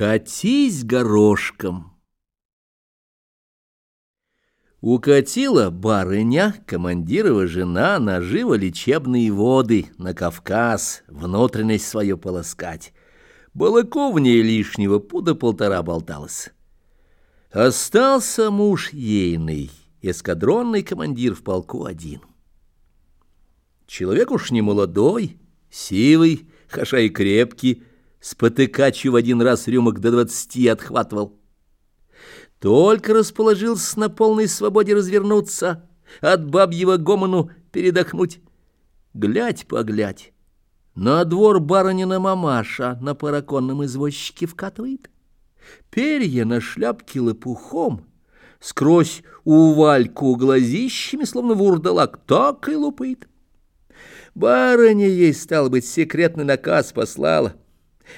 Катись горошком. Укатила барыня, командирова жена, нажива лечебные воды на Кавказ, внутренность свою полоскать. Ней лишнего пуда полтора болталось. Остался муж ейный, эскадронный командир в полку один. Человек уж не молодой, сивый, хаша и крепкий, спотыкачью в один раз рюмок до двадцати отхватывал. Только расположился на полной свободе развернуться, от бабьего гомону передохнуть. Глядь-поглядь, на двор барынина мамаша на параконном извозчике вкатывает. Перья на шляпке лопухом, скрозь увальку глазищами, словно вурдалак, так и лупает. Барыня ей, стал быть, секретный наказ послала —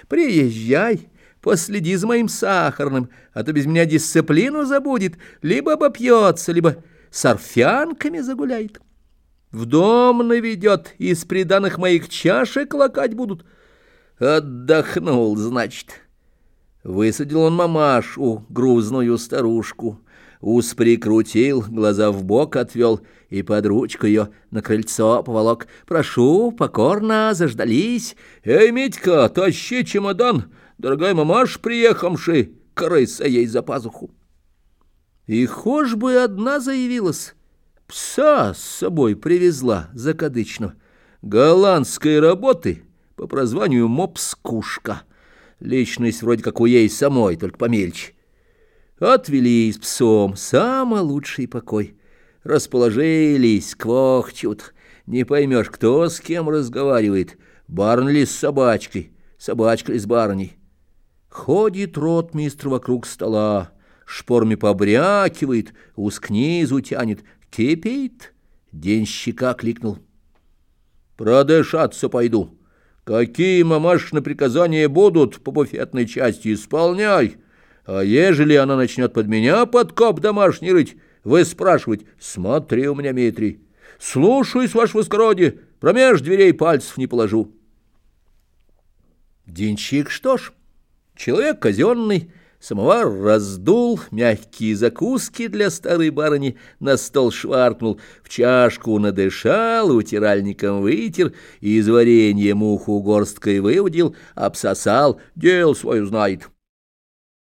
Приезжай, последи за моим сахарным, а то без меня дисциплину забудет, либо обопьется, либо с орфянками загуляет. В дом наведет, из приданных моих чашек лакать будут. Отдохнул, значит. Высадил он мамашу, грузную старушку, ус прикрутил, глаза в бок отвел и под ручку ее на крыльцо поволок. «Прошу, покорно, заждались. Эй, Митька, тащи чемодан, дорогая мамаш приехавши, крыса ей за пазуху». И хошь бы одна заявилась, пса с собой привезла закадычно, голландской работы по прозванию Мопскушка. Личность вроде как у ей самой, только помельче. Отвели с псом самый лучший покой. Расположились, квохчут. Не поймешь, кто с кем разговаривает. Барн ли с собачкой, собачка ли с барней. Ходит ротмистр вокруг стола, шпорами побрякивает, уз к низу тянет. Кипит, денщика кликнул. Продышаться пойду. Какие мамашины приказания будут по буфетной части, исполняй. А ежели она начнет под меня подкоп домашний рыть, вы спрашивать, смотри у меня, Митрий, слушаюсь, ваше воскородие, промеж дверей пальцев не положу. Денщик, что ж, человек казенный, самовар раздул, мягкие закуски для старой барыни на стол шваркнул, в чашку надышал, утиральником вытер, из варенья муху горсткой выудил, обсосал, дел свою знает.